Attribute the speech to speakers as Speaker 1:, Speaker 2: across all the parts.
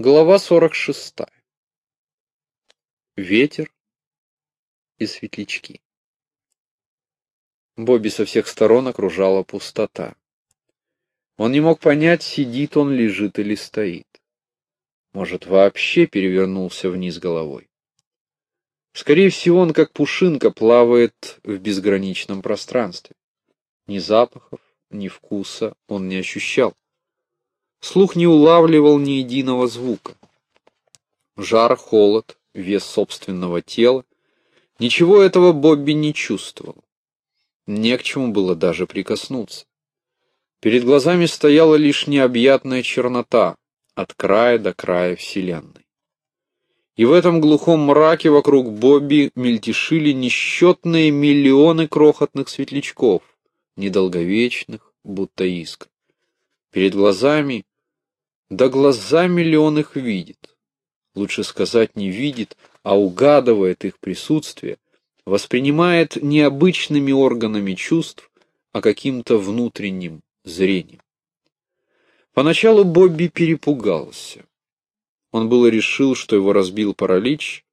Speaker 1: Глава 46. Ветер и светлячки. Бобби со всех сторон окружала пустота. Он не мог понять, сидит он, лежит или стоит. Может, вообще перевернулся вниз головой. Скорее всего, он как пушинка плавает в безграничном пространстве. Ни запахов, ни вкуса он не ощущал. Слух не улавливал ни единого звука. Жар, холод, вес собственного тела. Ничего этого Бобби не чувствовал. Не к чему было даже прикоснуться. Перед глазами стояла лишь необъятная чернота от края до края Вселенной. И в этом глухом мраке вокруг Бобби мельтешили несчетные миллионы крохотных светлячков, недолговечных, будто искр. Перед глазами да глазами ли он их видит? Лучше сказать, не видит, а угадывает их присутствие, воспринимает не обычными органами чувств, а каким-то внутренним зрением. Поначалу Бобби перепугался. Он было решил, что его разбил паралич,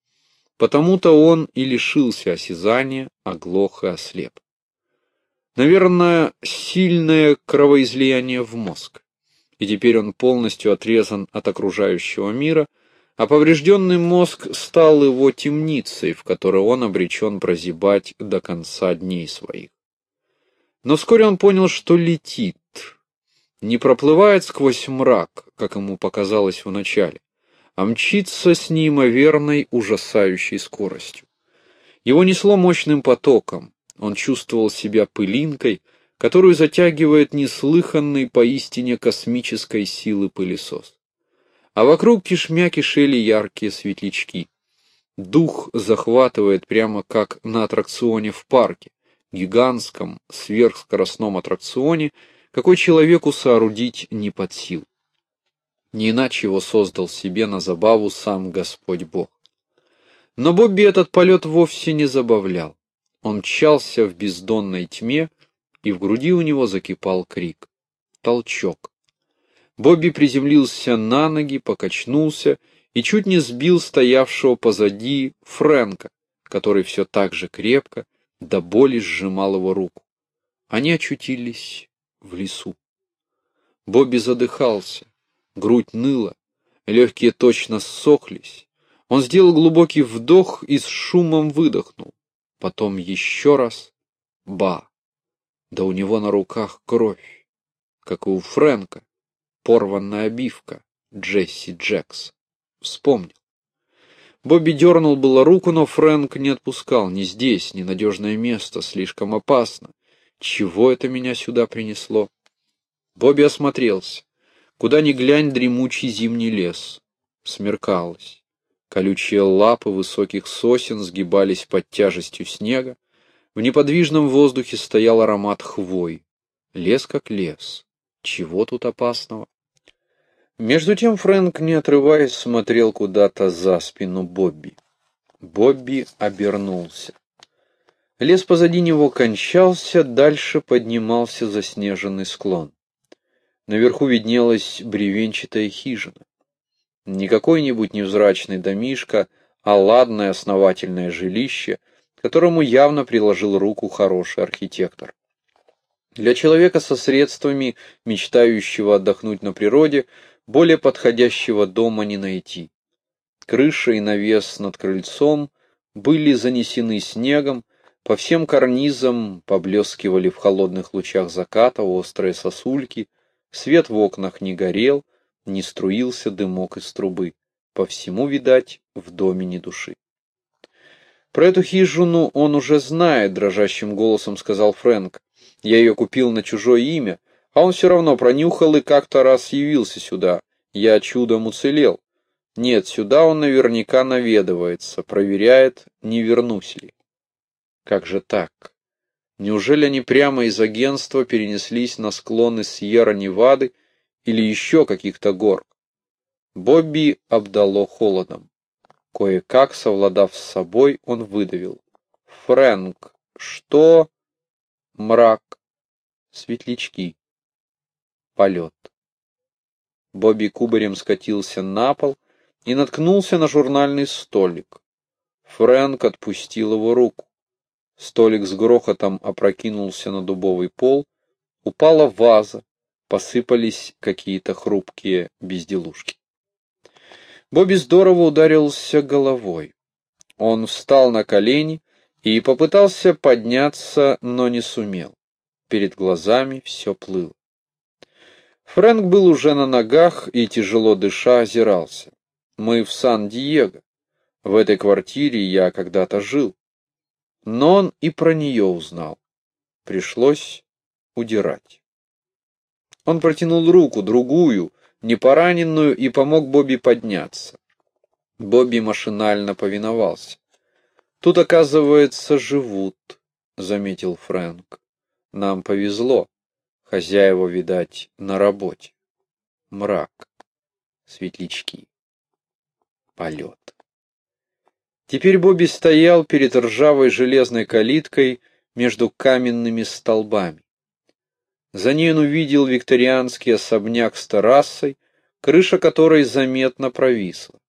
Speaker 1: потому-то он и лишился осязания, оглох и ослеп. Наверное, сильное кровоизлияние в мозг и теперь он полностью отрезан от окружающего мира, а поврежденный мозг стал его темницей, в которой он обречен прозябать до конца дней своих. Но вскоре он понял, что летит, не проплывает сквозь мрак, как ему показалось вначале, а мчится с неимоверной ужасающей скоростью. Его несло мощным потоком, он чувствовал себя пылинкой, которую затягивает неслыханный поистине космической силы пылесос. А вокруг кишмя кишели яркие светлячки. Дух захватывает прямо как на аттракционе в парке, гигантском сверхскоростном аттракционе, какой человеку соорудить не под сил. Не иначе его создал себе на забаву сам Господь Бог. Но Бобби этот полет вовсе не забавлял. Он мчался в бездонной тьме, и в груди у него закипал крик. Толчок. Бобби приземлился на ноги, покачнулся и чуть не сбил стоявшего позади Фрэнка, который все так же крепко, до боли сжимал его руку. Они очутились в лесу. Бобби задыхался, грудь ныла, легкие точно ссохлись. Он сделал глубокий вдох и с шумом выдохнул. Потом еще раз ба. Да у него на руках кровь, как и у Фрэнка, порванная обивка Джесси Джекс. Вспомнил. Бобби дернул было руку, но Фрэнк не отпускал. Не здесь, ненадежное место, слишком опасно. Чего это меня сюда принесло? Бобби осмотрелся. Куда ни глянь, дремучий зимний лес. Смеркалось. Колючие лапы высоких сосен сгибались под тяжестью снега, в неподвижном воздухе стоял аромат хвой. Лес как лес. Чего тут опасного? Между тем Фрэнк, не отрываясь, смотрел куда-то за спину Бобби. Бобби обернулся. Лес позади него кончался, дальше поднимался заснеженный склон. Наверху виднелась бревенчатая хижина. Не какой-нибудь невзрачный домишко, а ладное основательное жилище — которому явно приложил руку хороший архитектор. Для человека со средствами, мечтающего отдохнуть на природе, более подходящего дома не найти. Крыша и навес над крыльцом были занесены снегом, по всем карнизам поблескивали в холодных лучах заката острые сосульки, свет в окнах не горел, не струился дымок из трубы. По всему, видать, в доме ни души. «Про эту хижину он уже знает», — дрожащим голосом сказал Фрэнк. «Я ее купил на чужое имя, а он все равно пронюхал и как-то раз явился сюда. Я чудом уцелел. Нет, сюда он наверняка наведывается, проверяет, не вернусь ли». «Как же так? Неужели они прямо из агентства перенеслись на склоны Сьерра-Невады или еще каких-то гор?» Бобби обдало холодом. Кое-как, совладав с собой, он выдавил. «Фрэнк, что?» «Мрак, светлячки, полет». Бобби кубарем скатился на пол и наткнулся на журнальный столик. Фрэнк отпустил его руку. Столик с грохотом опрокинулся на дубовый пол, упала ваза, посыпались какие-то хрупкие безделушки. Бобби здорово ударился головой. Он встал на колени и попытался подняться, но не сумел. Перед глазами все плыло. Фрэнк был уже на ногах и, тяжело дыша, озирался. «Мы в Сан-Диего. В этой квартире я когда-то жил». Но он и про нее узнал. Пришлось удирать. Он протянул руку, другую, непораненную, и помог Бобби подняться. Бобби машинально повиновался. «Тут, оказывается, живут», — заметил Фрэнк. «Нам повезло. Хозяева, видать, на работе. Мрак, светлячки, полет». Теперь Бобби стоял перед ржавой железной калиткой между каменными столбами. За ней он увидел викторианский особняк с террасой, крыша которой заметно провисла.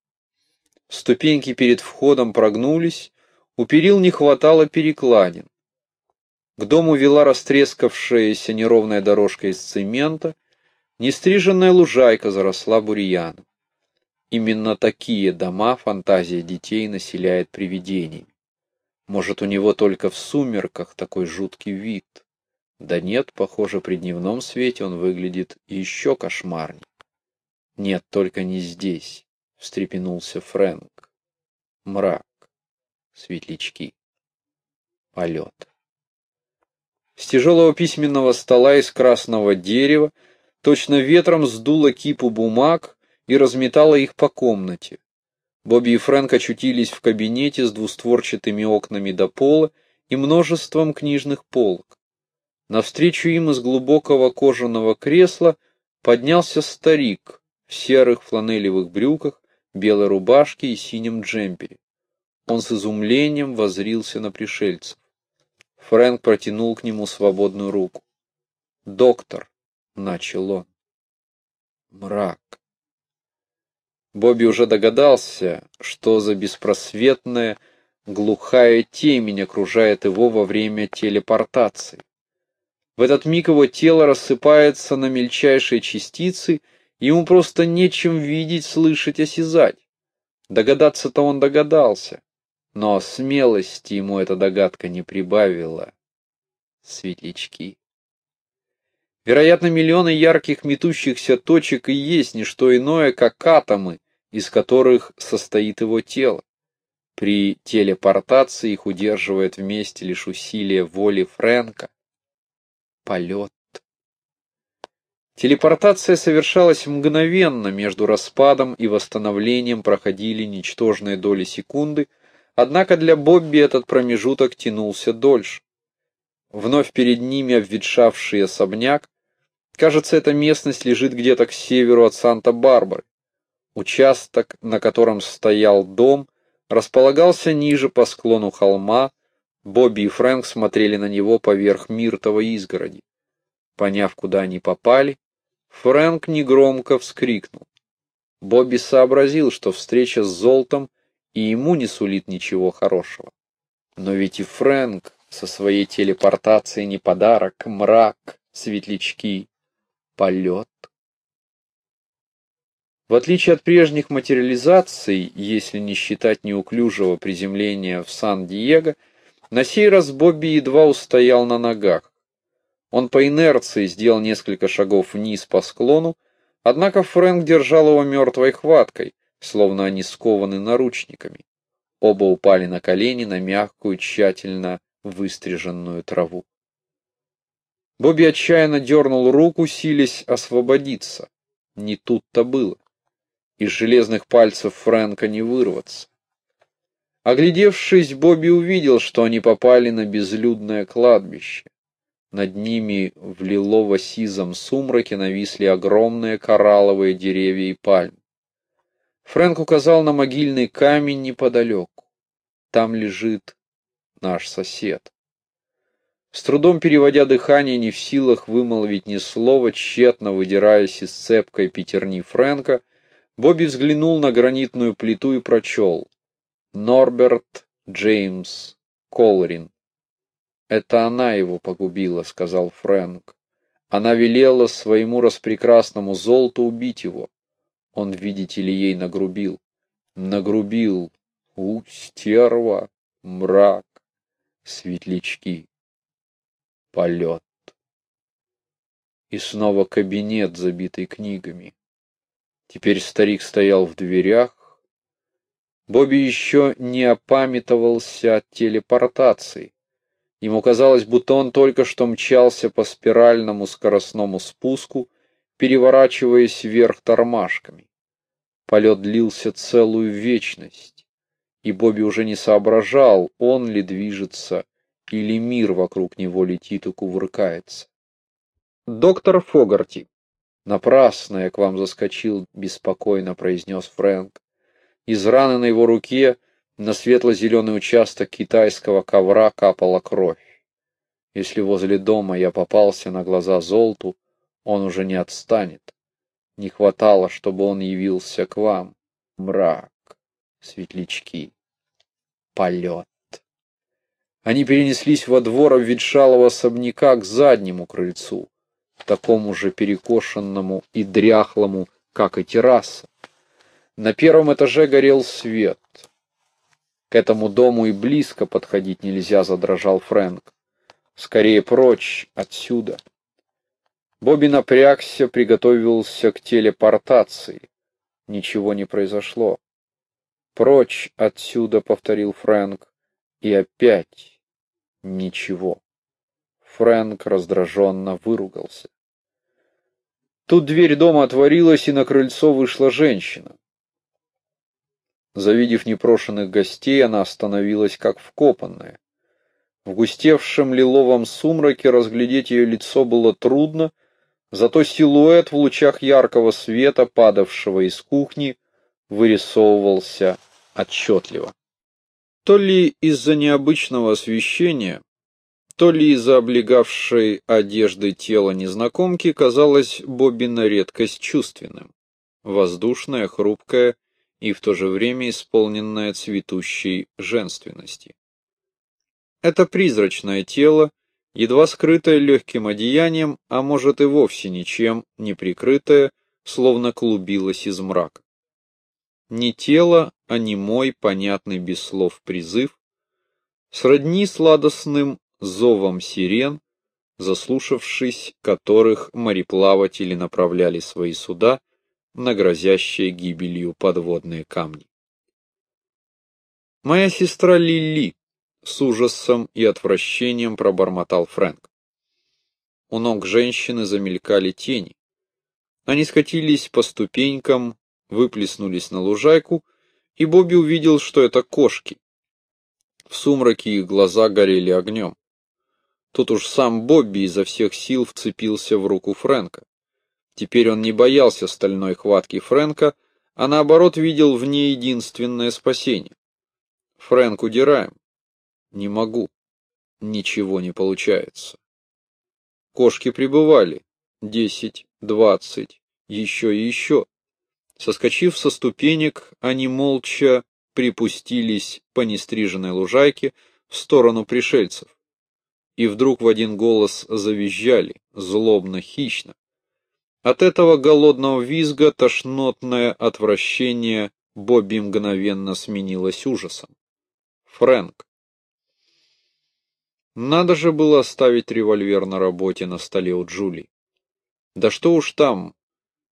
Speaker 1: Ступеньки перед входом прогнулись, у перил не хватало перекладин. К дому вела растрескавшаяся неровная дорожка из цемента, нестриженная лужайка заросла бурьяном. Именно такие дома фантазия детей населяет привидениями. Может, у него только в сумерках такой жуткий вид. Да нет, похоже, при дневном свете он выглядит еще кошмарнее. Нет, только не здесь, встрепенулся Фрэнк. Мрак, светлячки, полет. С тяжелого письменного стола из красного дерева точно ветром сдуло кипу бумаг и разметало их по комнате. Бобби и Фрэнк очутились в кабинете с двустворчатыми окнами до пола и множеством книжных полок. Навстречу им из глубокого кожаного кресла поднялся старик в серых фланелевых брюках, белой рубашке и синем джемпере. Он с изумлением возрился на пришельцев. Фрэнк протянул к нему свободную руку. «Доктор», — начал он. Мрак. Бобби уже догадался, что за беспросветная, глухая темень окружает его во время телепортации. В этот миг его тело рассыпается на мельчайшие частицы, ему просто нечем видеть, слышать, осязать. Догадаться-то он догадался, но смелости ему эта догадка не прибавила. Светлячки. Вероятно, миллионы ярких метущихся точек и есть не что иное, как атомы, из которых состоит его тело. При телепортации их удерживает вместе лишь усилие воли Фрэнка полет. Телепортация совершалась мгновенно, между распадом и восстановлением проходили ничтожные доли секунды, однако для Бобби этот промежуток тянулся дольше. Вновь перед ними обветшавший особняк, кажется, эта местность лежит где-то к северу от Санта-Барбары. Участок, на котором стоял дом, располагался ниже по склону холма, Бобби и Фрэнк смотрели на него поверх миртовой изгороди. Поняв, куда они попали, Фрэнк негромко вскрикнул. Бобби сообразил, что встреча с Золтом и ему не сулит ничего хорошего. Но ведь и Фрэнк со своей телепортацией не подарок, мрак, светлячки, полет. В отличие от прежних материализаций, если не считать неуклюжего приземления в Сан-Диего, на сей раз Бобби едва устоял на ногах. Он по инерции сделал несколько шагов вниз по склону, однако Фрэнк держал его мертвой хваткой, словно они скованы наручниками. Оба упали на колени на мягкую, тщательно выстриженную траву. Бобби отчаянно дернул руку, силясь освободиться. Не тут-то было. Из железных пальцев Фрэнка не вырваться. Оглядевшись, Бобби увидел, что они попали на безлюдное кладбище. Над ними в лилово-сизом сумраке нависли огромные коралловые деревья и пальмы. Фрэнк указал на могильный камень неподалеку. Там лежит наш сосед. С трудом переводя дыхание, не в силах вымолвить ни слова, тщетно выдираясь из цепкой пятерни Фрэнка, Бобби взглянул на гранитную плиту и прочел. Норберт Джеймс Колрин. «Это она его погубила», — сказал Фрэнк. «Она велела своему распрекрасному золоту убить его. Он, видите ли, ей нагрубил. Нагрубил. У, стерва, мрак, светлячки, полет». И снова кабинет, забитый книгами. Теперь старик стоял в дверях, Бобби еще не опамятовался от телепортации. Ему казалось, будто он только что мчался по спиральному скоростному спуску, переворачиваясь вверх тормашками. Полет длился целую вечность, и Бобби уже не соображал, он ли движется, или мир вокруг него летит и кувыркается. «Доктор Фогарти!» «Напрасно я к вам заскочил», — беспокойно произнес Фрэнк. Из раны на его руке на светло-зеленый участок китайского ковра капала кровь. Если возле дома я попался на глаза Золту, он уже не отстанет. Не хватало, чтобы он явился к вам. Мрак, светлячки, полет. Они перенеслись во двор обветшалого особняка к заднему крыльцу, такому же перекошенному и дряхлому, как и терраса. На первом этаже горел свет. К этому дому и близко подходить нельзя, задрожал Фрэнк. Скорее прочь отсюда. Бобби напрягся, приготовился к телепортации. Ничего не произошло. «Прочь отсюда», — повторил Фрэнк. И опять ничего. Фрэнк раздраженно выругался. Тут дверь дома отворилась, и на крыльцо вышла женщина. Завидев непрошенных гостей, она остановилась как вкопанная. В густевшем лиловом сумраке разглядеть ее лицо было трудно, зато силуэт в лучах яркого света, падавшего из кухни, вырисовывался отчетливо. То ли из-за необычного освещения, то ли из-за облегавшей одежды тела незнакомки казалось Бобби на редкость чувственным. Воздушная, хрупкая и в то же время исполненная цветущей женственности. Это призрачное тело, едва скрытое легким одеянием, а может и вовсе ничем не прикрытое, словно клубилось из мрака. Не тело, а не мой, понятный без слов призыв, сродни сладостным зовом сирен, заслушавшись которых мореплаватели направляли свои суда на грозящие гибелью подводные камни. «Моя сестра Лили», — с ужасом и отвращением пробормотал Фрэнк. У ног женщины замелькали тени. Они скатились по ступенькам, выплеснулись на лужайку, и Бобби увидел, что это кошки. В сумраке их глаза горели огнем. Тут уж сам Бобби изо всех сил вцепился в руку Фрэнка. Теперь он не боялся стальной хватки Фрэнка, а наоборот видел в ней единственное спасение. Фрэнк, удираем. Не могу. Ничего не получается. Кошки прибывали. Десять, двадцать, еще и еще. Соскочив со ступенек, они молча припустились по нестриженной лужайке в сторону пришельцев. И вдруг в один голос завизжали, злобно, хищно. От этого голодного визга тошнотное отвращение Бобби мгновенно сменилось ужасом. Фрэнк. Надо же было оставить револьвер на работе на столе у Джули. Да что уж там,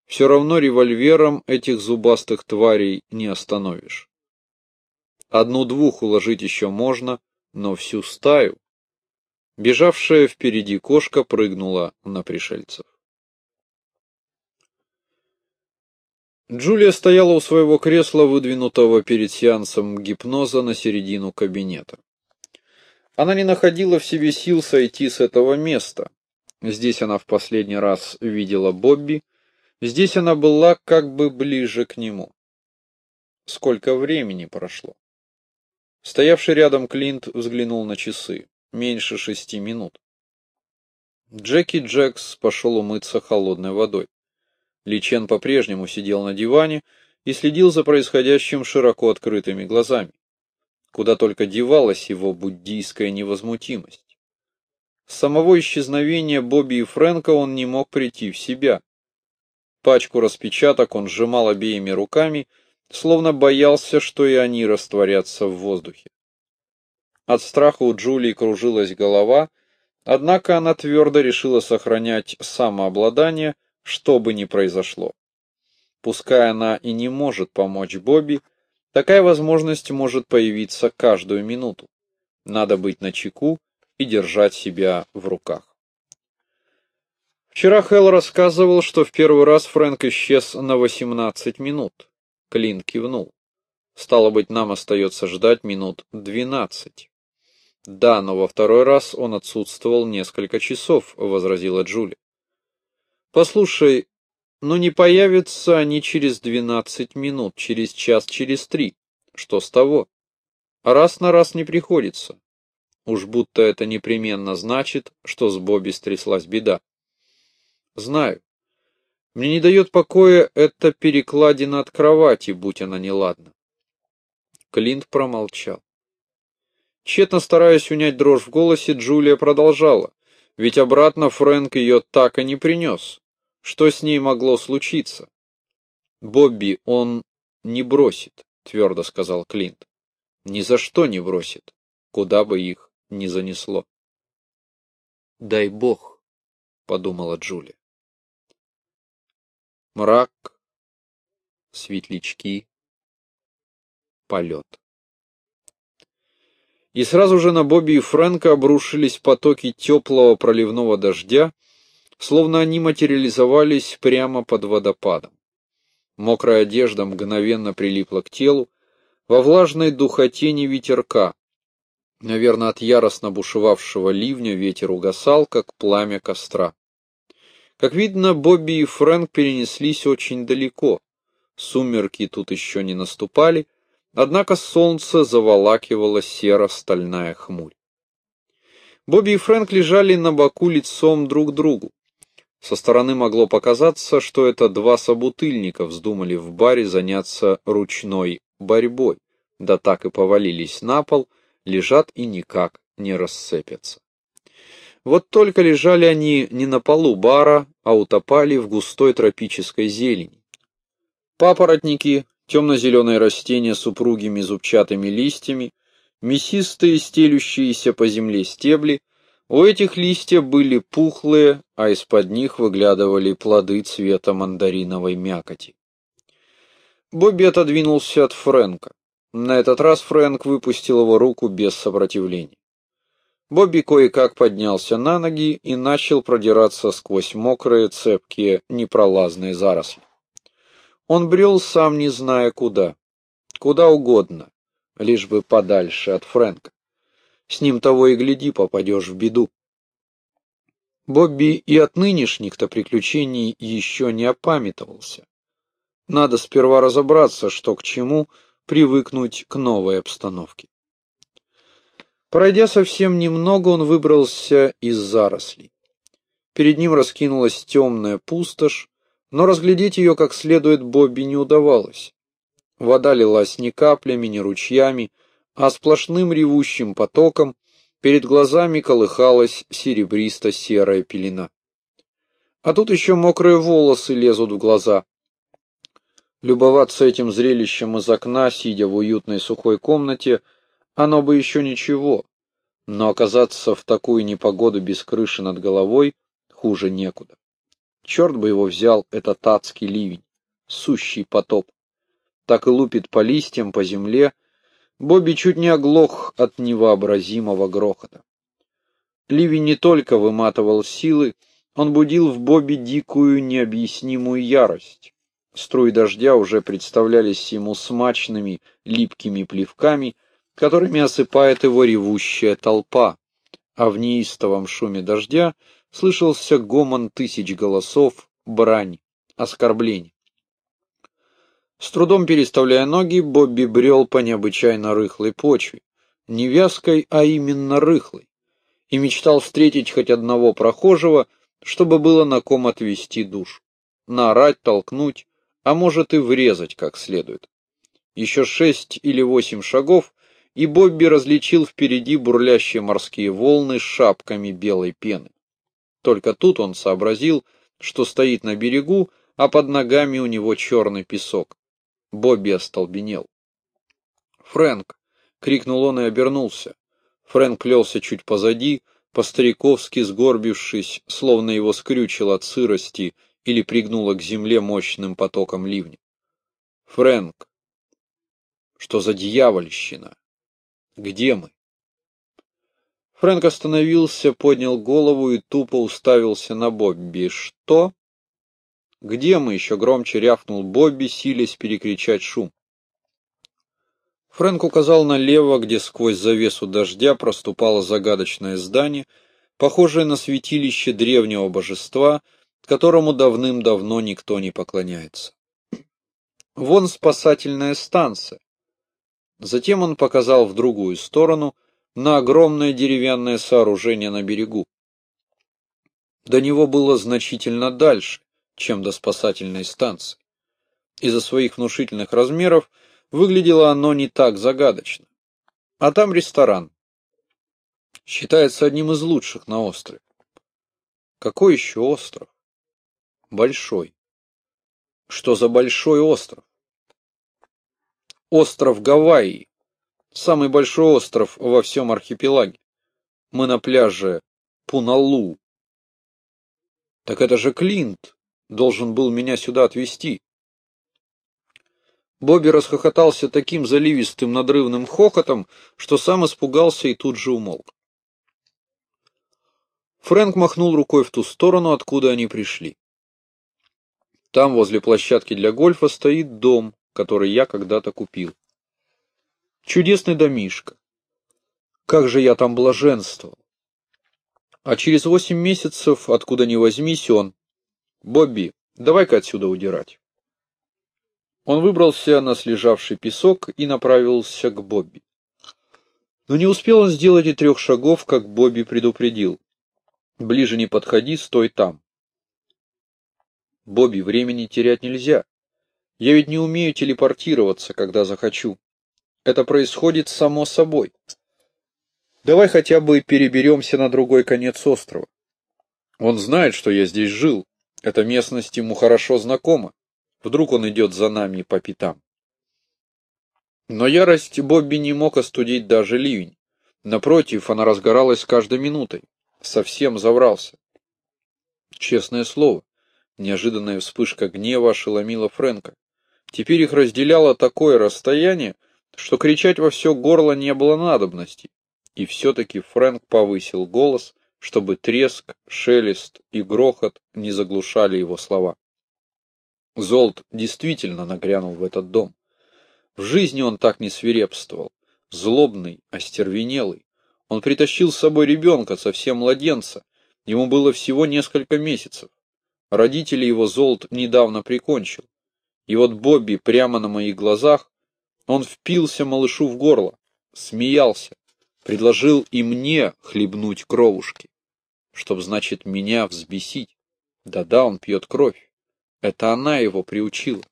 Speaker 1: все равно револьвером этих зубастых тварей не остановишь. Одну-двух уложить еще можно, но всю стаю. Бежавшая впереди кошка прыгнула на пришельцев. Джулия стояла у своего кресла, выдвинутого перед сеансом гипноза на середину кабинета. Она не находила в себе сил сойти с этого места. Здесь она в последний раз видела Бобби, здесь она была как бы ближе к нему. Сколько времени прошло? Стоявший рядом Клинт взглянул на часы. Меньше шести минут. Джеки Джекс пошел умыться холодной водой. Личен по-прежнему сидел на диване и следил за происходящим широко открытыми глазами. Куда только девалась его буддийская невозмутимость. С самого исчезновения Бобби и Фрэнка он не мог прийти в себя. Пачку распечаток он сжимал обеими руками, словно боялся, что и они растворятся в воздухе. От страха у Джулии кружилась голова, однако она твердо решила сохранять самообладание, что бы ни произошло. Пускай она и не может помочь Бобби, такая возможность может появиться каждую минуту. Надо быть начеку и держать себя в руках. Вчера Хелл рассказывал, что в первый раз Фрэнк исчез на 18 минут. Клин кивнул. Стало быть, нам остается ждать минут 12. Да, но во второй раз он отсутствовал несколько часов, возразила Джули. Послушай, ну не появятся они через 12 минут, через час, через три. Что с того? Раз на раз не приходится. Уж будто это непременно значит, что с Бобби стряслась беда. Знаю. Мне не дает покоя эта перекладина от кровати, будь она неладна. Клинт промолчал. Тщетно стараясь унять дрожь в голосе, Джулия продолжала. Ведь обратно Фрэнк ее так и не принес. Что с ней могло случиться? Бобби он не бросит, твердо сказал Клинт. Ни за что не бросит, куда бы их ни занесло. Дай бог, подумала Джулия. Мрак, светлячки, полет. И сразу же на Бобби и Фрэнка обрушились потоки теплого проливного дождя, словно они материализовались прямо под водопадом. Мокрая одежда мгновенно прилипла к телу, во влажной духоте не ветерка. Наверное, от яростно бушевавшего ливня ветер угасал, как пламя костра. Как видно, Бобби и Фрэнк перенеслись очень далеко. Сумерки тут еще не наступали, Однако солнце заволакивало серо-стальная хмурь. Бобби и Фрэнк лежали на боку лицом друг к другу. Со стороны могло показаться, что это два собутыльника вздумали в баре заняться ручной борьбой, да так и повалились на пол, лежат и никак не рассыпятся. Вот только лежали они не на полу бара, а утопали в густой тропической зелени. Папоротники, темно-зеленые растения с упругими зубчатыми листьями, мясистые стелющиеся по земле стебли, у этих листья были пухлые, а из-под них выглядывали плоды цвета мандариновой мякоти. Бобби отодвинулся от Фрэнка. На этот раз Фрэнк выпустил его руку без сопротивления. Бобби кое-как поднялся на ноги и начал продираться сквозь мокрые, цепкие, непролазные заросли. Он брел сам не зная куда. Куда угодно, лишь бы подальше от Фрэнка. С ним того и гляди, попадешь в беду. Бобби и от нынешних-то приключений еще не опамятовался. Надо сперва разобраться, что к чему, привыкнуть к новой обстановке. Пройдя совсем немного, он выбрался из зарослей. Перед ним раскинулась темная пустошь, но разглядеть ее как следует Бобби не удавалось. Вода лилась не каплями, не ручьями, а сплошным ревущим потоком, перед глазами колыхалась серебристо-серая пелена. А тут еще мокрые волосы лезут в глаза. Любоваться этим зрелищем из окна, сидя в уютной сухой комнате, оно бы еще ничего, но оказаться в такую непогоду без крыши над головой хуже некуда. Черт бы его взял, этот адский ливень, сущий потоп. Так и лупит по листьям, по земле. Бобби чуть не оглох от невообразимого грохота. Ливень не только выматывал силы, он будил в Бобби дикую необъяснимую ярость. Струи дождя уже представлялись ему смачными, липкими плевками, которыми осыпает его ревущая толпа, а в неистовом шуме дождя слышался гомон тысяч голосов, брань, оскорблений. С трудом переставляя ноги, Бобби брел по необычайно рыхлой почве. Не вязкой, а именно рыхлой. и мечтал встретить хоть одного прохожего, чтобы было на ком отвести душ. Наорать, толкнуть, а может и врезать как следует. Еще шесть или восемь шагов, и Бобби различил впереди бурлящие морские волны с шапками белой пены. Только тут он сообразил, что стоит на берегу, а под ногами у него черный песок. Бобби остолбенел. «Фрэнк!» — крикнул он и обернулся. Фрэнк лелся чуть позади, по-стариковски сгорбившись, словно его скрючило от сырости или пригнуло к земле мощным потоком ливня. «Фрэнк! Что за дьявольщина? Где мы?» Фрэнк остановился, поднял голову и тупо уставился на Бобби. «Что?» «Где мы?» — еще громче рявкнул Бобби, силясь перекричать шум. Фрэнк указал налево, где сквозь завесу дождя проступало загадочное здание, похожее на святилище древнего божества, которому давным-давно никто не поклоняется. Вон спасательная станция. Затем он показал в другую сторону, на огромное деревянное сооружение на берегу. До него было значительно дальше, чем до спасательной станции. Из-за своих внушительных размеров выглядело оно не так загадочно. А там ресторан. Считается одним из лучших на острове. Какой еще остров? Большой. Что за большой остров? Остров Гавайи. Самый большой остров во всем архипелаге. Мы на пляже Пуналу. Так это же Клинт должен был меня сюда отвезти. Бобби расхохотался таким заливистым надрывным хохотом, что сам испугался и тут же умолк. Фрэнк махнул рукой в ту сторону, откуда они пришли. Там, возле площадки для гольфа, стоит дом, который я когда-то купил. Чудесный домишко. Как же я там блаженствовал. А через восемь месяцев, откуда ни возьмись, он... Бобби, давай-ка отсюда удирать. Он выбрался на слежавший песок и направился к Бобби. Но не успел он сделать и трех шагов, как Бобби предупредил. Ближе не подходи, стой там. Бобби, времени терять нельзя. Я ведь не умею телепортироваться, когда захочу. Это происходит само собой. Давай хотя бы переберемся на другой конец острова. Он знает, что я здесь жил. Эта местность ему хорошо знакома. Вдруг он идет за нами по пятам. Но ярость Бобби не мог остудить даже ливень. Напротив, она разгоралась с каждой минутой. Совсем заврался. Честное слово, неожиданная вспышка гнева ошеломила Фрэнка. Теперь их разделяло такое расстояние, что кричать во все горло не было надобности, и все-таки Фрэнк повысил голос, чтобы треск, шелест и грохот не заглушали его слова. Золт действительно нагрянул в этот дом. В жизни он так не свирепствовал, злобный, остервенелый. Он притащил с собой ребенка, совсем младенца, ему было всего несколько месяцев. Родители его Золт недавно прикончил. И вот Бобби прямо на моих глазах он впился малышу в горло, смеялся, предложил и мне хлебнуть кровушки, чтоб, значит, меня взбесить. Да-да, он пьет кровь. Это она его приучила.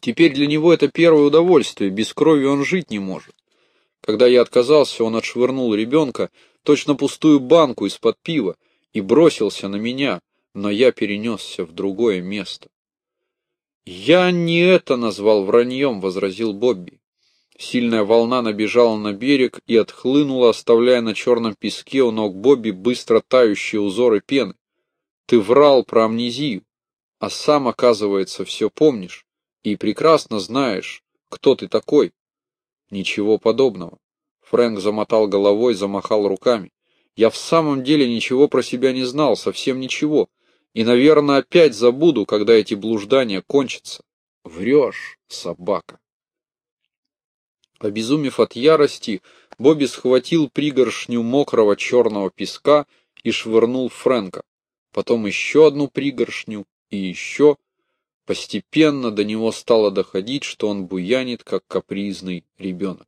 Speaker 1: Теперь для него это первое удовольствие, без крови он жить не может. Когда я отказался, он отшвырнул ребенка, точно пустую банку из-под пива, и бросился на меня, но я перенесся в другое место. «Я не это назвал враньем», — возразил Бобби. Сильная волна набежала на берег и отхлынула, оставляя на черном песке у ног Бобби быстро тающие узоры пены. «Ты врал про амнезию, а сам, оказывается, все помнишь и прекрасно знаешь, кто ты такой». «Ничего подобного». Фрэнк замотал головой, замахал руками. «Я в самом деле ничего про себя не знал, совсем ничего. И, наверное, опять забуду, когда эти блуждания кончатся. Врешь, собака. Обезумев от ярости, Бобби схватил пригоршню мокрого черного песка и швырнул Фрэнка. Потом еще одну пригоршню и еще. Постепенно до него стало доходить, что он буянит, как капризный ребенок.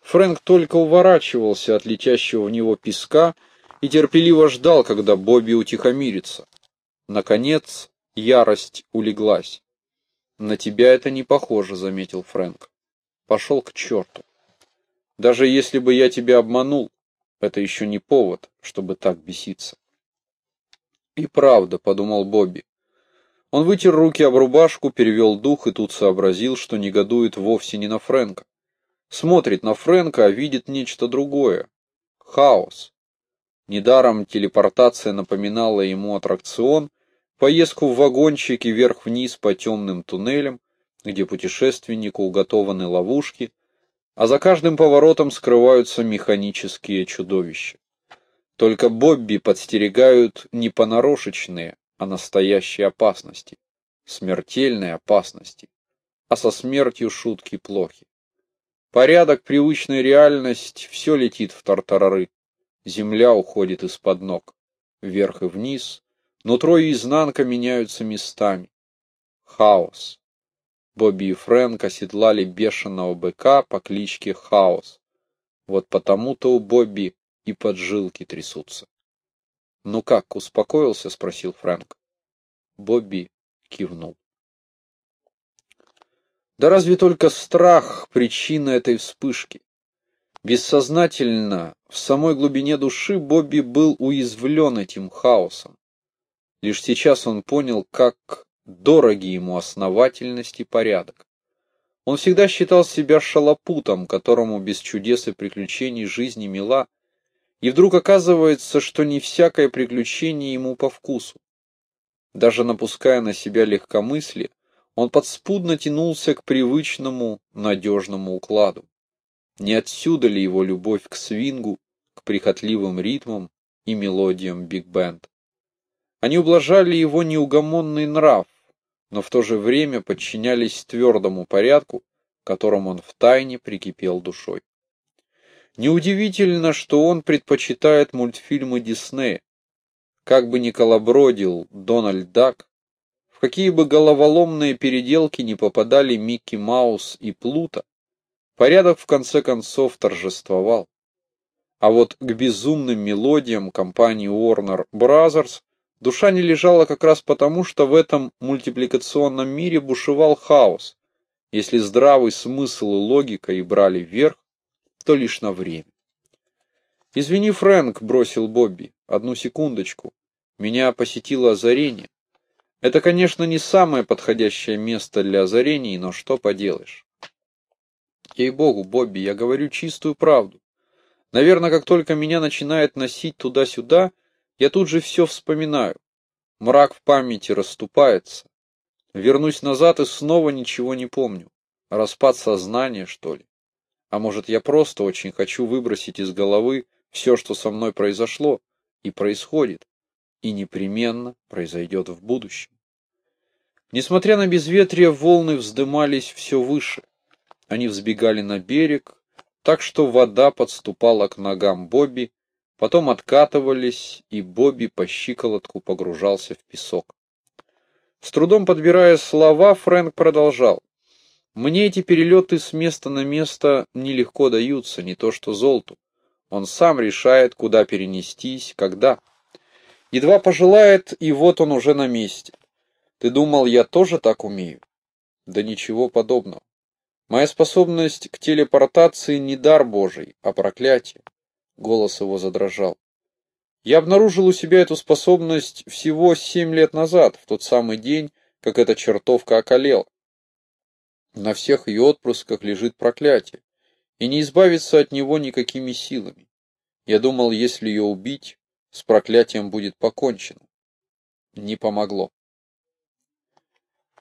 Speaker 1: Фрэнк только уворачивался от летящего в него песка и терпеливо ждал, когда Бобби утихомирится. Наконец, ярость улеглась. «На тебя это не похоже», — заметил Фрэнк. «Пошел к черту. Даже если бы я тебя обманул, это еще не повод, чтобы так беситься». «И правда», — подумал Бобби. Он вытер руки об рубашку, перевел дух и тут сообразил, что негодует вовсе не на Фрэнка. Смотрит на Фрэнка, а видит нечто другое. Хаос. Недаром телепортация напоминала ему аттракцион, поездку в вагончике вверх-вниз по темным туннелям, где путешественнику уготованы ловушки, а за каждым поворотом скрываются механические чудовища. Только Бобби подстерегают не понарошечные, а настоящие опасности, смертельные опасности, а со смертью шутки плохи. Порядок, привычная реальность, все летит в тартарары. Земля уходит из-под ног, вверх и вниз, нутро и изнанка меняются местами. Хаос. Бобби и Фрэнк оседлали бешеного быка по кличке Хаос. Вот потому-то у Бобби и поджилки трясутся. «Ну как, успокоился?» — спросил Фрэнк. Бобби кивнул. Да разве только страх — причина этой вспышки. Бессознательно, в самой глубине души Бобби был уязвлен этим хаосом. Лишь сейчас он понял, как дороги ему основательность и порядок. Он всегда считал себя шалопутом, которому без чудес и приключений жизни мила, и вдруг оказывается, что не всякое приключение ему по вкусу. Даже напуская на себя легкомыслие, он подспудно тянулся к привычному, надежному укладу. Не отсюда ли его любовь к свингу, к прихотливым ритмам и мелодиям биг-бенд? Они ублажали его неугомонный нрав, но в то же время подчинялись твердому порядку, которому он втайне прикипел душой. Неудивительно, что он предпочитает мультфильмы Диснея. Как бы ни колобродил Дональд Дак, в какие бы головоломные переделки не попадали Микки Маус и Плута, порядок в конце концов торжествовал. А вот к безумным мелодиям компании Warner Brothers душа не лежала как раз потому, что в этом мультипликационном мире бушевал хаос. Если здравый смысл и логика и брали вверх, то лишь на время. «Извини, Фрэнк», — бросил Бобби, — «одну секундочку. Меня посетило озарение. Это, конечно, не самое подходящее место для озарений, но что поделаешь». «Ей-богу, Бобби, я говорю чистую правду. Наверное, как только меня начинает носить туда-сюда, я тут же все вспоминаю. Мрак в памяти расступается. Вернусь назад и снова ничего не помню. Распад сознания, что ли? А может, я просто очень хочу выбросить из головы все, что со мной произошло и происходит, и непременно произойдет в будущем. Несмотря на безветрие, волны вздымались все выше. Они взбегали на берег, так что вода подступала к ногам Бобби, потом откатывались, и Бобби по щиколотку погружался в песок. С трудом подбирая слова, Фрэнк продолжал. Мне эти перелеты с места на место нелегко даются, не то что золоту. Он сам решает, куда перенестись, когда. Едва пожелает, и вот он уже на месте. Ты думал, я тоже так умею? Да ничего подобного. Моя способность к телепортации не дар Божий, а проклятие. Голос его задрожал. Я обнаружил у себя эту способность всего семь лет назад, в тот самый день, как эта чертовка околела. На всех ее отпрысках лежит проклятие, и не избавиться от него никакими силами. Я думал, если ее убить, с проклятием будет покончено. Не помогло.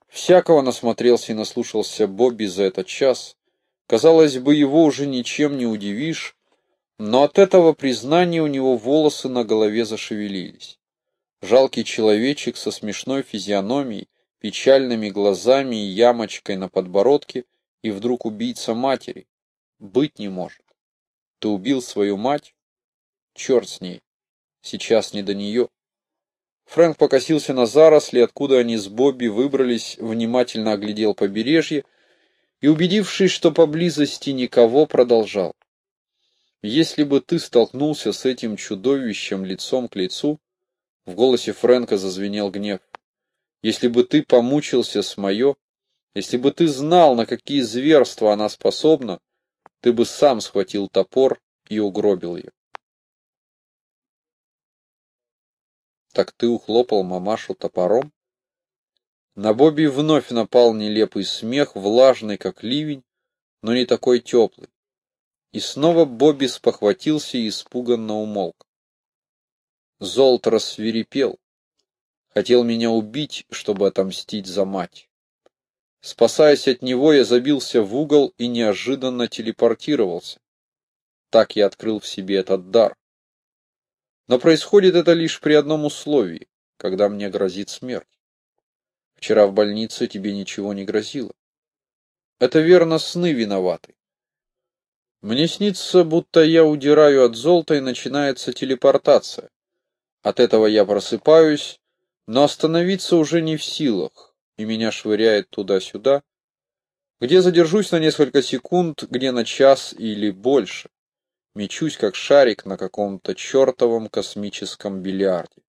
Speaker 1: Всякого насмотрелся и наслушался Бобби за этот час. Казалось бы, его уже ничем не удивишь, но от этого признания у него волосы на голове зашевелились. Жалкий человечек со смешной физиономией печальными глазами и ямочкой на подбородке, и вдруг убийца матери. Быть не может. Ты убил свою мать? Черт с ней. Сейчас не до нее. Фрэнк покосился на заросли, откуда они с Бобби выбрались, внимательно оглядел побережье и, убедившись, что поблизости никого, продолжал. Если бы ты столкнулся с этим чудовищем лицом к лицу, в голосе Фрэнка зазвенел гнев. Если бы ты помучился с мое, если бы ты знал, на какие зверства она способна, ты бы сам схватил топор и угробил ее. Так ты ухлопал мамашу топором? На Бобби вновь напал нелепый смех, влажный, как ливень, но не такой теплый. И снова Бобби спохватился и испуганно умолк. Золт рассверепел. Хотел меня убить, чтобы отомстить за мать. Спасаясь от него, я забился в угол и неожиданно телепортировался. Так я открыл в себе этот дар. Но происходит это лишь при одном условии, когда мне грозит смерть. Вчера в больнице тебе ничего не грозило. Это верно, сны виноваты. Мне снится, будто я удираю от золота и начинается телепортация. От этого я просыпаюсь, но остановиться уже не в силах, и меня швыряет туда-сюда, где задержусь на несколько секунд, где на час или больше. Мечусь, как шарик на каком-то чертовом космическом бильярде.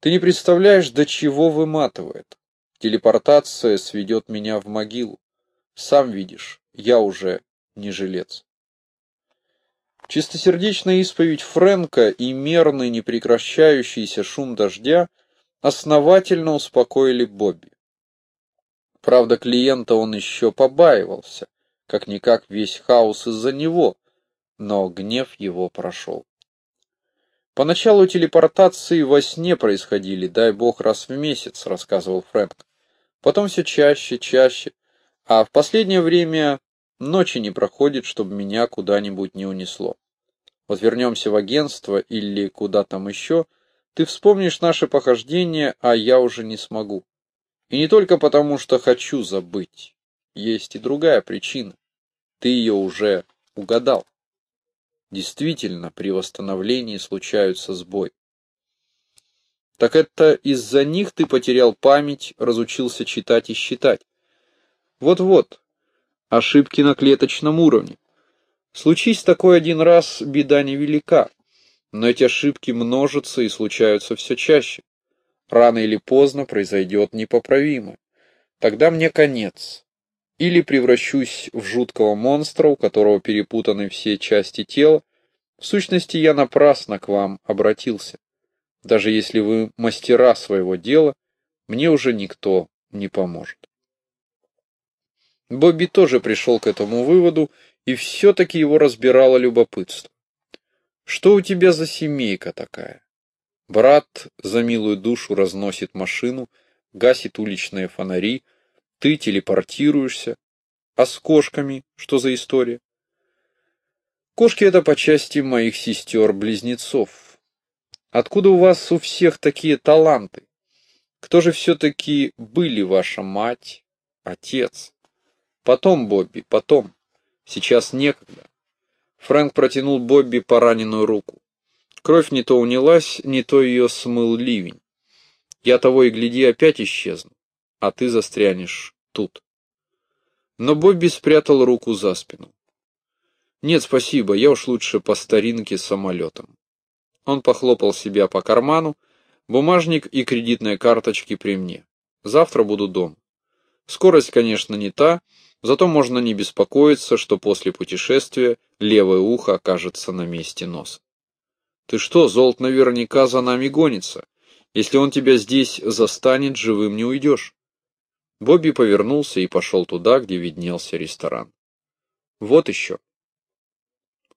Speaker 1: Ты не представляешь, до чего выматывает. Телепортация сведет меня в могилу. Сам видишь, я уже не жилец. Чистосердечная исповедь Фрэнка и мерный непрекращающийся шум дождя основательно успокоили Бобби. Правда, клиента он еще побаивался, как-никак весь хаос из-за него, но гнев его прошел. Поначалу телепортации во сне происходили, дай бог, раз в месяц, рассказывал Фрэнк. Потом все чаще, чаще, а в последнее время Ночи не проходит, чтобы меня куда-нибудь не унесло. Вот вернемся в агентство или куда там еще, ты вспомнишь наше похождение, а я уже не смогу. И не только потому, что хочу забыть. Есть и другая причина. Ты ее уже угадал. Действительно, при восстановлении случаются сбои. Так это из-за них ты потерял память, разучился читать и считать. Вот-вот, ошибки на клеточном уровне. Случись такой один раз, беда невелика, но эти ошибки множатся и случаются все чаще. Рано или поздно произойдет непоправимое. Тогда мне конец. Или превращусь в жуткого монстра, у которого перепутаны все части тела. В сущности, я напрасно к вам обратился. Даже если вы мастера своего дела, мне уже никто не поможет. Бобби тоже пришел к этому выводу, и все-таки его разбирало любопытство. Что у тебя за семейка такая? Брат за милую душу разносит машину, гасит уличные фонари, ты телепортируешься. А с кошками что за история? Кошки это по части моих сестер-близнецов. Откуда у вас у всех такие таланты? Кто же все-таки были ваша мать, отец? Потом, Бобби, потом. Сейчас некогда. Фрэнк протянул Бобби пораненную руку. Кровь не то унялась, не то ее смыл ливень. Я того и гляди опять исчезну, а ты застрянешь тут. Но Бобби спрятал руку за спину. Нет, спасибо, я уж лучше по старинке самолетом. Он похлопал себя по карману, бумажник и кредитные карточки при мне. Завтра буду дома. Скорость, конечно, не та, Зато можно не беспокоиться, что после путешествия левое ухо окажется на месте носа. Ты что, Золт наверняка за нами гонится. Если он тебя здесь застанет, живым не уйдешь. Бобби повернулся и пошел туда, где виднелся ресторан. Вот еще.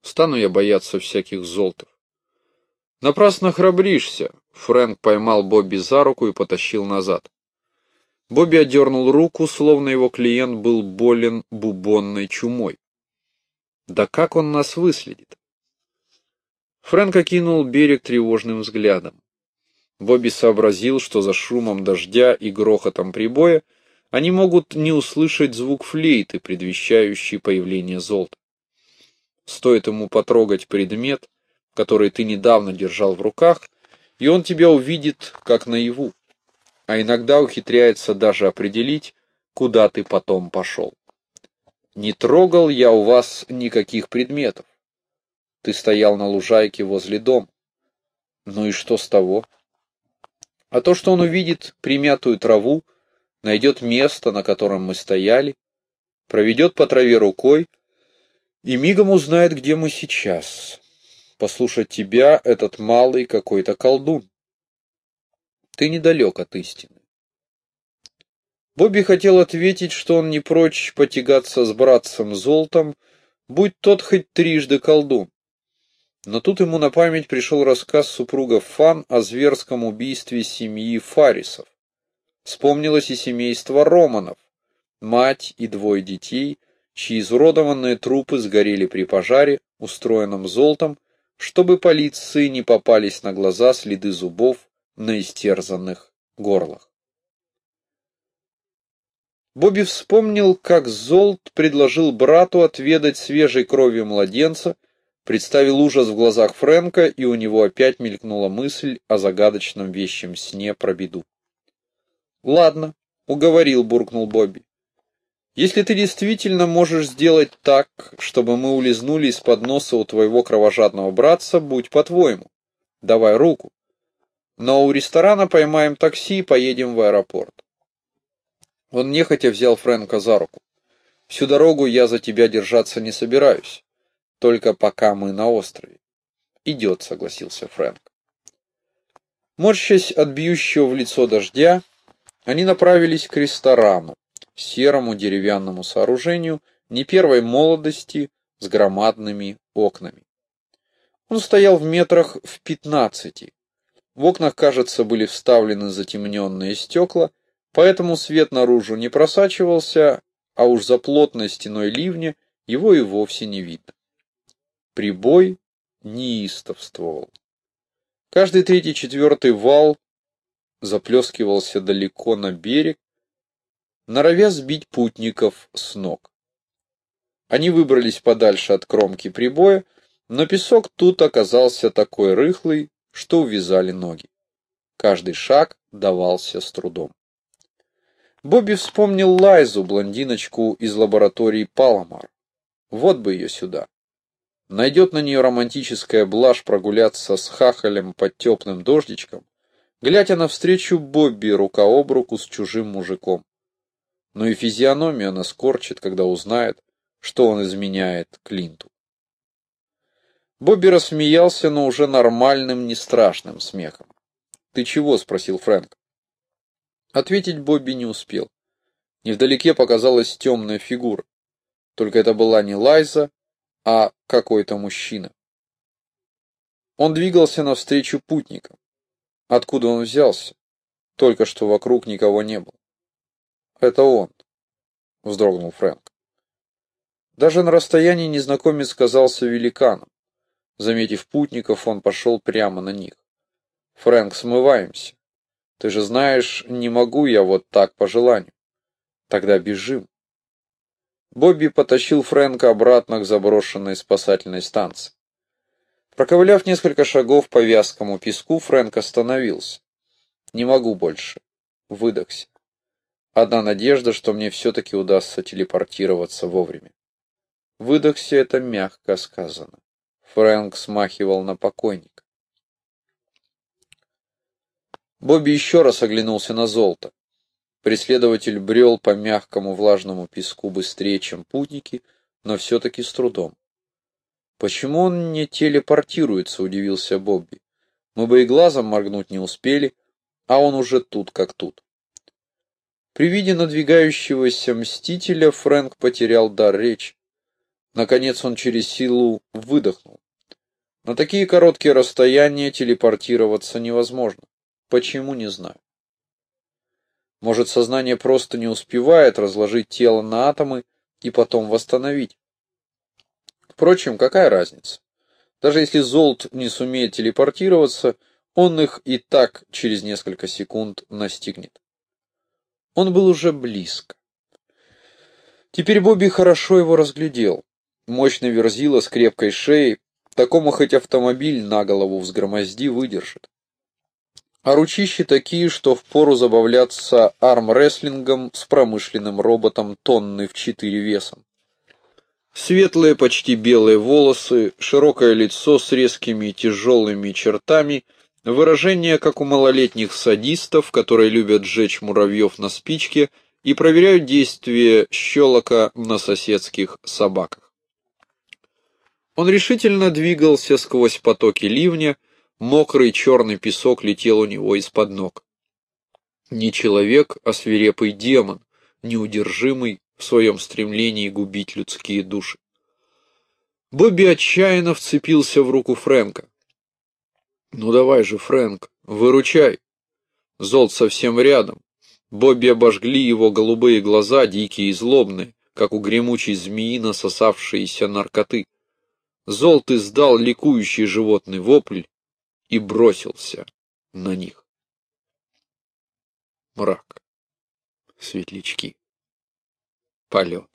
Speaker 1: Стану я бояться всяких золтов. Напрасно храбришься. Фрэнк поймал Бобби за руку и потащил назад. Бобби отдернул руку, словно его клиент был болен бубонной чумой. Да как он нас выследит? Фрэнк окинул берег тревожным взглядом. Бобби сообразил, что за шумом дождя и грохотом прибоя они могут не услышать звук флейты, предвещающий появление золота. Стоит ему потрогать предмет, который ты недавно держал в руках, и он тебя увидит, как наяву а иногда ухитряется даже определить, куда ты потом пошел. Не трогал я у вас никаких предметов. Ты стоял на лужайке возле дома. Ну и что с того? А то, что он увидит примятую траву, найдет место, на котором мы стояли, проведет по траве рукой и мигом узнает, где мы сейчас. Послушать тебя этот малый какой-то колдун. Ты недалек от истины. Бобби хотел ответить, что он не прочь потягаться с братцем Золтом, будь тот хоть трижды колдун. Но тут ему на память пришел рассказ супруга Фан о зверском убийстве семьи Фарисов. Вспомнилось и семейство Романов, мать и двое детей, чьи изуродованные трупы сгорели при пожаре, устроенном золотом, чтобы полиции не попались на глаза следы зубов на истерзанных горлах. Бобби вспомнил, как Золт предложил брату отведать свежей кровью младенца, представил ужас в глазах Фрэнка, и у него опять мелькнула мысль о загадочном вещем сне про беду. «Ладно», — уговорил, буркнул Бобби. «Если ты действительно можешь сделать так, чтобы мы улизнули из-под носа у твоего кровожадного братца, будь по-твоему. Давай руку. Но у ресторана поймаем такси и поедем в аэропорт». Он нехотя взял Фрэнка за руку. «Всю дорогу я за тебя держаться не собираюсь. Только пока мы на острове». «Идет», — согласился Фрэнк. Морщась от бьющего в лицо дождя, они направились к ресторану, серому деревянному сооружению не первой молодости с громадными окнами. Он стоял в метрах в пятнадцати. В окнах, кажется, были вставлены затемненные стекла, Поэтому свет наружу не просачивался, а уж за плотной стеной ливня его и вовсе не видно. Прибой неистовствовал. Каждый третий-четвертый вал заплескивался далеко на берег, норовя сбить путников с ног. Они выбрались подальше от кромки прибоя, но песок тут оказался такой рыхлый, что увязали ноги. Каждый шаг давался с трудом. Бобби вспомнил Лайзу, блондиночку из лаборатории Паламар. Вот бы ее сюда. Найдет на нее романтическая блажь прогуляться с хахалем под теплым дождичком, глядя навстречу Бобби рука об руку с чужим мужиком. Но и физиономию она скорчит, когда узнает, что он изменяет Клинту. Бобби рассмеялся, но уже нормальным, не страшным смехом. «Ты чего?» — спросил Фрэнк. Ответить Бобби не успел. Невдалеке показалась темная фигура. Только это была не Лайза, а какой-то мужчина. Он двигался навстречу путникам. Откуда он взялся? Только что вокруг никого не было. «Это он», — вздрогнул Фрэнк. Даже на расстоянии незнакомец казался великаном. Заметив путников, он пошел прямо на них. «Фрэнк, смываемся. Ты же знаешь, не могу я вот так по желанию. Тогда бежим. Бобби потащил Фрэнка обратно к заброшенной спасательной станции. Проковыляв несколько шагов по вязкому песку, Фрэнк остановился. Не могу больше. Выдохся. Одна надежда, что мне все-таки удастся телепортироваться вовремя. Выдохся — это мягко сказано. Фрэнк смахивал на покойника. Бобби еще раз оглянулся на золото. Преследователь брел по мягкому влажному песку быстрее, чем путники, но все-таки с трудом. «Почему он не телепортируется?» – удивился Бобби. «Мы бы и глазом моргнуть не успели, а он уже тут как тут». При виде надвигающегося мстителя Фрэнк потерял дар речи. Наконец он через силу выдохнул. На такие короткие расстояния телепортироваться невозможно. Почему, не знаю. Может, сознание просто не успевает разложить тело на атомы и потом восстановить. Впрочем, какая разница? Даже если Золт не сумеет телепортироваться, он их и так через несколько секунд настигнет. Он был уже близко. Теперь Бобби хорошо его разглядел. Мощный верзила с крепкой шеей, такому хоть автомобиль на голову взгромозди выдержит а ручищи такие, что впору забавляться армрестлингом с промышленным роботом тонны в четыре весом. Светлые, почти белые волосы, широкое лицо с резкими тяжелыми чертами, выражение, как у малолетних садистов, которые любят сжечь муравьев на спичке и проверяют действие щелока на соседских собаках. Он решительно двигался сквозь потоки ливня, мокрый черный песок летел у него из-под ног. Не человек, а свирепый демон, неудержимый в своем стремлении губить людские души. Бобби отчаянно вцепился в руку Фрэнка. «Ну давай же, Фрэнк, выручай!» Золт совсем рядом. Бобби обожгли его голубые глаза, дикие и злобные, как у гремучей змеи насосавшиеся наркоты. Золт издал ликующий животный вопль и бросился на них. Мрак. Светлячки. Полет.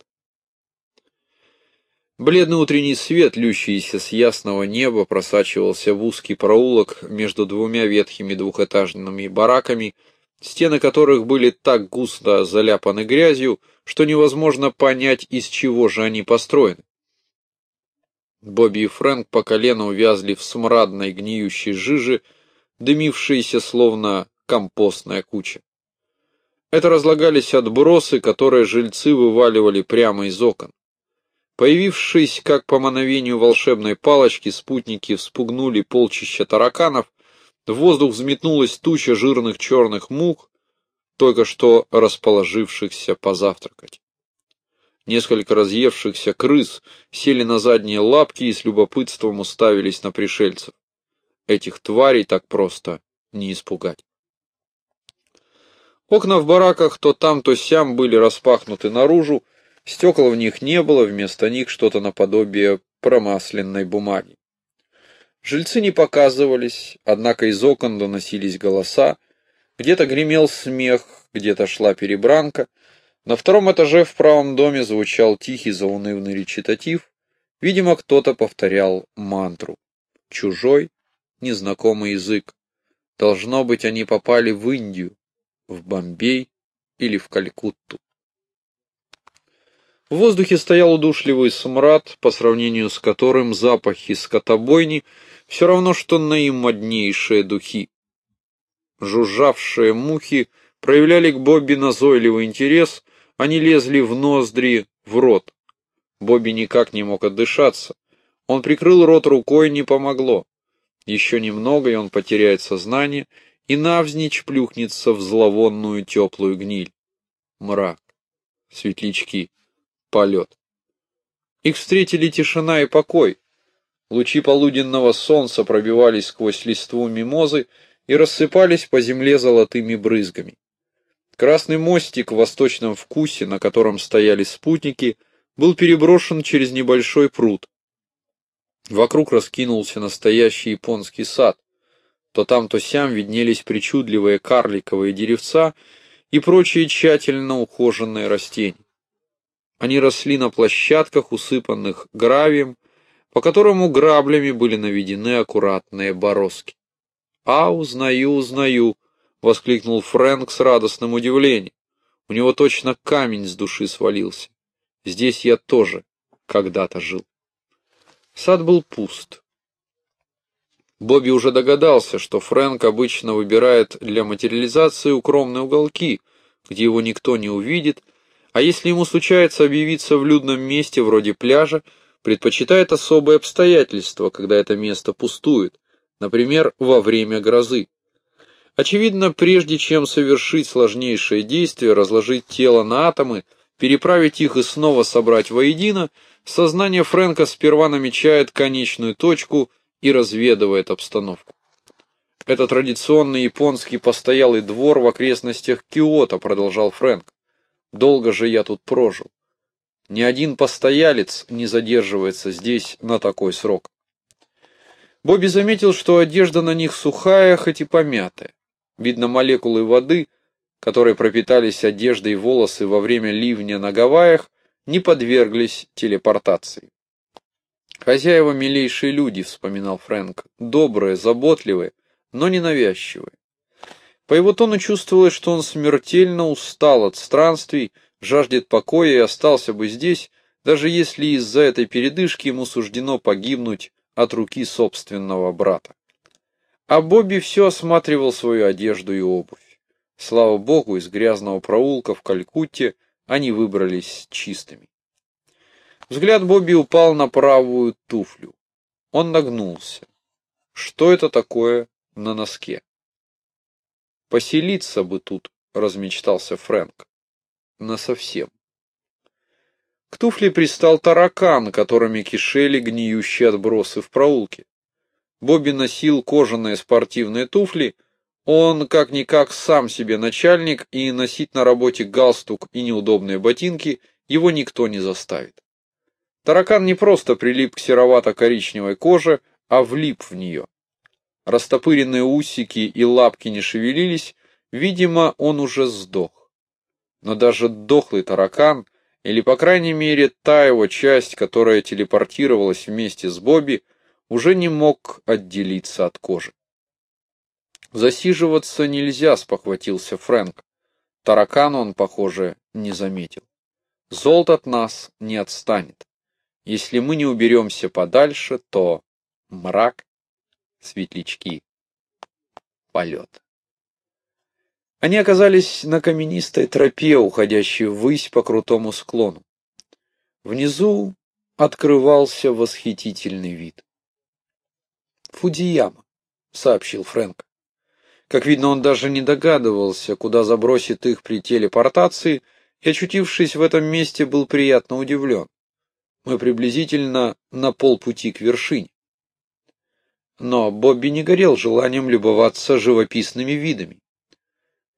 Speaker 1: Бледный утренний свет, льющийся с ясного неба, просачивался в узкий проулок между двумя ветхими двухэтажными бараками, стены которых были так густо заляпаны грязью, что невозможно понять, из чего же они построены. Бобби и Фрэнк по колено увязли в смрадной гниющей жиже, дымившейся словно компостная куча. Это разлагались отбросы, которые жильцы вываливали прямо из окон. Появившись, как по мановению волшебной палочки, спутники вспугнули полчища тараканов, в воздух взметнулась туча жирных черных мух, только что расположившихся позавтракать. Несколько разъевшихся крыс сели на задние лапки и с любопытством уставились на пришельцев. Этих тварей так просто не испугать. Окна в бараках то там, то сям были распахнуты наружу, стекол в них не было, вместо них что-то наподобие промасленной бумаги. Жильцы не показывались, однако из окон доносились голоса, где-то гремел смех, где-то шла перебранка. На втором этаже в правом доме звучал тихий заунывный речитатив. Видимо, кто-то повторял мантру. Чужой, незнакомый язык. Должно быть, они попали в Индию в Бомбей или в Калькутту. В воздухе стоял удушливый смрад, по сравнению с которым запахи скотобойни все равно, что наимоднейшие духи. Жужжавшие мухи проявляли к Бобби назойливый интерес, они лезли в ноздри, в рот. Бобби никак не мог отдышаться. Он прикрыл рот рукой, не помогло. Еще немного, и он потеряет сознание, и навзничь плюхнется в зловонную теплую гниль. Мрак, светлячки, полет. Их встретили тишина и покой. Лучи полуденного солнца пробивались сквозь листву мимозы и рассыпались по земле золотыми брызгами. Красный мостик в восточном вкусе, на котором стояли спутники, был переброшен через небольшой пруд. Вокруг раскинулся настоящий японский сад, то там, то сям виднелись причудливые карликовые деревца и прочие тщательно ухоженные растения. Они росли на площадках, усыпанных гравием, по которому граблями были наведены аккуратные бороздки. «А, узнаю, узнаю!» — воскликнул Фрэнк с радостным удивлением. У него точно камень с души свалился. Здесь я тоже когда-то жил. Сад был пуст. Бобби уже догадался, что Фрэнк обычно выбирает для материализации укромные уголки, где его никто не увидит, а если ему случается объявиться в людном месте вроде пляжа, предпочитает особые обстоятельства, когда это место пустует, например, во время грозы. Очевидно, прежде чем совершить сложнейшее действие, разложить тело на атомы, переправить их и снова собрать воедино, сознание Фрэнка сперва намечает конечную точку – и разведывает обстановку. Это традиционный японский постоялый двор в окрестностях Киото, продолжал Фрэнк. Долго же я тут прожил. Ни один постоялец не задерживается здесь на такой срок. Бобби заметил, что одежда на них сухая, хоть и помятая. Видно, молекулы воды, которые пропитались одеждой и волосы во время ливня на Гавайях, не подверглись телепортации. «Хозяева милейшие люди», — вспоминал Фрэнк, — «добрые, заботливые, но ненавязчивые». По его тону чувствовалось, что он смертельно устал от странствий, жаждет покоя и остался бы здесь, даже если из-за этой передышки ему суждено погибнуть от руки собственного брата. А Бобби все осматривал свою одежду и обувь. Слава богу, из грязного проулка в Калькутте они выбрались чистыми. Взгляд Бобби упал на правую туфлю. Он нагнулся. Что это такое на носке? Поселиться бы тут, размечтался Фрэнк. Насовсем. К туфле пристал таракан, которыми кишели гниющие отбросы в проулке. Бобби носил кожаные спортивные туфли, он как-никак сам себе начальник, и носить на работе галстук и неудобные ботинки его никто не заставит. Таракан не просто прилип к серовато-коричневой коже, а влип в нее. Растопыренные усики и лапки не шевелились, видимо, он уже сдох. Но даже дохлый таракан или, по крайней мере, та его часть, которая телепортировалась вместе с Бобби, уже не мог отделиться от кожи. Засиживаться нельзя, спохватился Фрэнк. Таракана он, похоже, не заметил. Золт от нас не отстанет. Если мы не уберемся подальше, то мрак, светлячки, полет. Они оказались на каменистой тропе, уходящей ввысь по крутому склону. Внизу открывался восхитительный вид. «Фудзияма», — сообщил Фрэнк. Как видно, он даже не догадывался, куда забросит их при телепортации, и, очутившись в этом месте, был приятно удивлен. Мы приблизительно на полпути к вершине. Но Бобби не горел желанием любоваться живописными видами.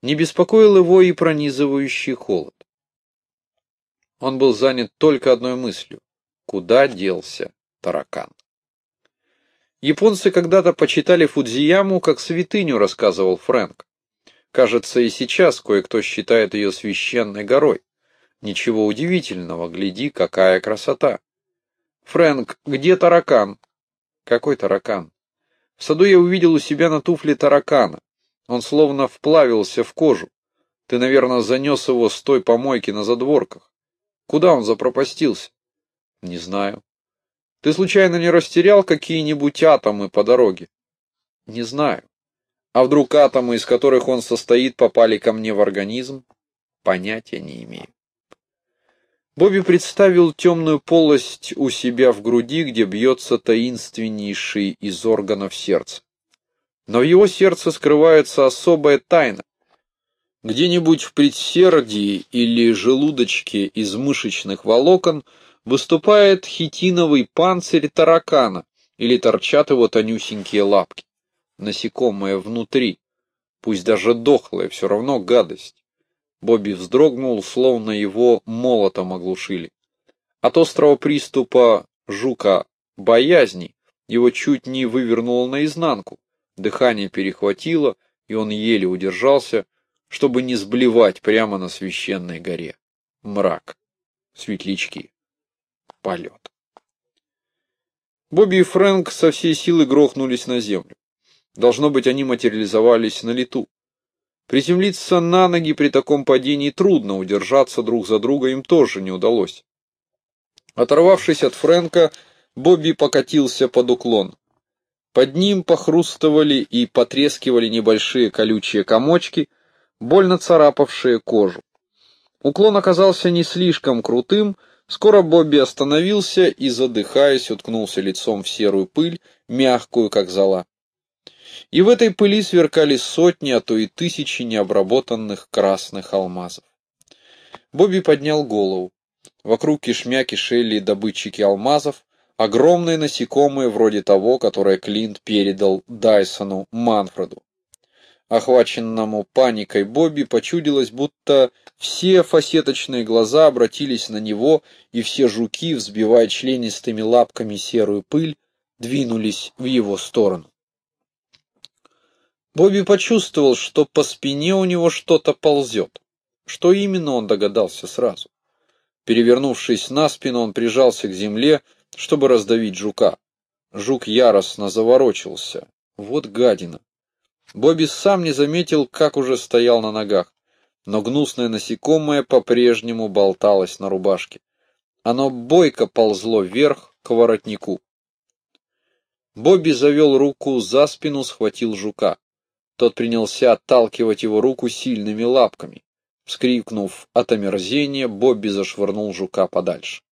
Speaker 1: Не беспокоил его и пронизывающий холод. Он был занят только одной мыслью — куда делся таракан. Японцы когда-то почитали Фудзияму как святыню, рассказывал Фрэнк. Кажется, и сейчас кое-кто считает ее священной горой. Ничего удивительного, гляди, какая красота. Фрэнк, где таракан? Какой таракан? В саду я увидел у себя на туфле таракана. Он словно вплавился в кожу. Ты, наверное, занес его с той помойки на задворках. Куда он запропастился? Не знаю. Ты случайно не растерял какие-нибудь атомы по дороге? Не знаю. А вдруг атомы, из которых он состоит, попали ко мне в организм? Понятия не имею. Бобби представил темную полость у себя в груди, где бьется таинственнейший из органов сердца. Но в его сердце скрывается особая тайна. Где-нибудь в предсердии или желудочке из мышечных волокон выступает хитиновый панцирь таракана или торчат его тонюсенькие лапки. Насекомое внутри, пусть даже дохлое, все равно гадость. Бобби вздрогнул, словно его молотом оглушили. От острого приступа жука боязни его чуть не вывернуло наизнанку. Дыхание перехватило, и он еле удержался, чтобы не сблевать прямо на священной горе. Мрак, светлячки, полет. Бобби и Фрэнк со всей силы грохнулись на землю. Должно быть, они материализовались на лету. Приземлиться на ноги при таком падении трудно, удержаться друг за друга им тоже не удалось. Оторвавшись от Фрэнка, Бобби покатился под уклон. Под ним похрустывали и потрескивали небольшие колючие комочки, больно царапавшие кожу. Уклон оказался не слишком крутым, скоро Бобби остановился и, задыхаясь, уткнулся лицом в серую пыль, мягкую, как зола. И в этой пыли сверкали сотни, а то и тысячи необработанных красных алмазов. Бобби поднял голову. Вокруг кишмя кишели добытчики алмазов, огромные насекомые вроде того, которое Клинт передал Дайсону Манфреду. Охваченному паникой Бобби почудилось, будто все фасеточные глаза обратились на него, и все жуки, взбивая членистыми лапками серую пыль, двинулись в его сторону. Бобби почувствовал, что по спине у него что-то ползет. Что именно он догадался сразу. Перевернувшись на спину, он прижался к земле, чтобы раздавить жука. Жук яростно заворочился. Вот гадина. Бобби сам не заметил, как уже стоял на ногах, но гнусное насекомое по-прежнему болталось на рубашке. Оно бойко ползло вверх к воротнику. Бобби завел руку за спину, схватил жука. Тот принялся отталкивать его руку сильными лапками. Вскрикнув от омерзения, Бобби зашвырнул жука подальше.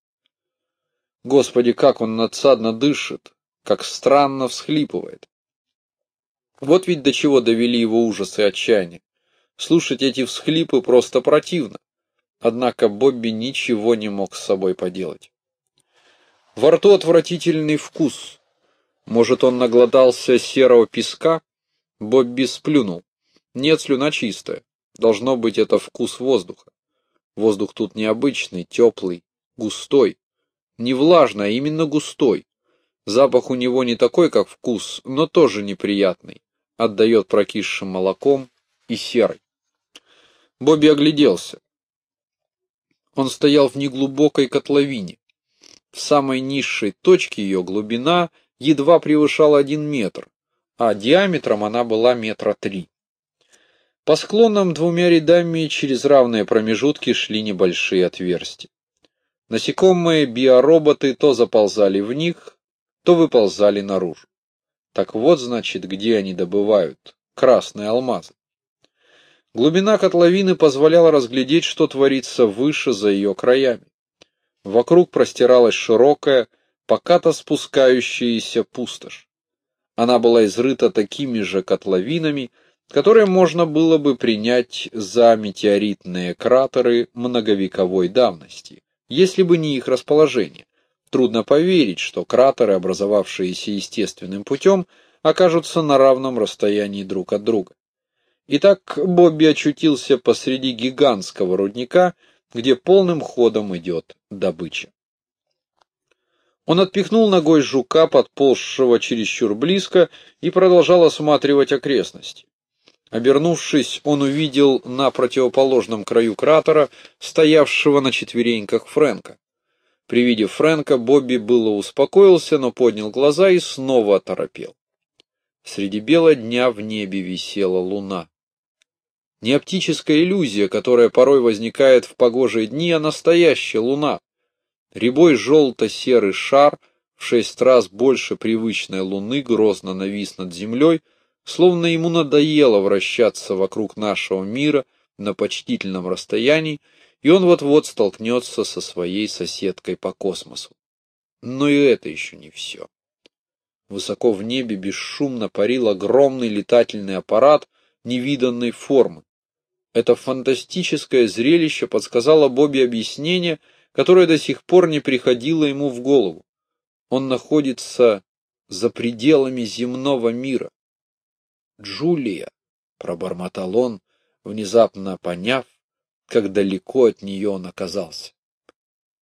Speaker 1: Господи, как он надсадно дышит, как странно всхлипывает. Вот ведь до чего довели его ужас и отчаяние. Слушать эти всхлипы просто противно. Однако Бобби ничего не мог с собой поделать. Во рту отвратительный вкус. Может, он наглотался серого песка? Бобби сплюнул. Нет, слюна чистая. Должно быть, это вкус воздуха. Воздух тут необычный, теплый, густой. Не влажный, а именно густой. Запах у него не такой, как вкус, но тоже неприятный. Отдает прокисшим молоком и серой. Бобби огляделся. Он стоял в неглубокой котловине. В самой низшей точке ее глубина едва превышала один метр, а диаметром она была метра три. По склонам двумя рядами через равные промежутки шли небольшие отверстия. Насекомые биороботы то заползали в них, то выползали наружу. Так вот, значит, где они добывают красные алмазы. Глубина котловины позволяла разглядеть, что творится выше за ее краями. Вокруг простиралась широкая, покато спускающаяся пустошь. Она была изрыта такими же котловинами, которые можно было бы принять за метеоритные кратеры многовековой давности, если бы не их расположение. Трудно поверить, что кратеры, образовавшиеся естественным путем, окажутся на равном расстоянии друг от друга. Итак, Бобби очутился посреди гигантского рудника, где полным ходом идет добыча. Он отпихнул ногой жука, подползшего чересчур близко, и продолжал осматривать окрестности. Обернувшись, он увидел на противоположном краю кратера стоявшего на четвереньках Фрэнка. При виде Фрэнка Бобби было успокоился, но поднял глаза и снова оторопел. Среди бела дня в небе висела луна. Не оптическая иллюзия, которая порой возникает в погожие дни, а настоящая луна. Рябой желто-серый шар, в шесть раз больше привычной луны, грозно навис над землей, словно ему надоело вращаться вокруг нашего мира на почтительном расстоянии, и он вот-вот столкнется со своей соседкой по космосу. Но и это еще не все. Высоко в небе бесшумно парил огромный летательный аппарат невиданной формы. Это фантастическое зрелище подсказало Бобби объяснение, которое до сих пор не приходило ему в голову. Он находится за пределами земного мира. «Джулия», — пробормотал он, внезапно поняв, как далеко от нее он оказался.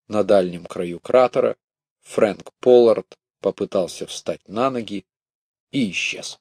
Speaker 1: На дальнем краю кратера Фрэнк Поллард попытался встать на ноги и исчез.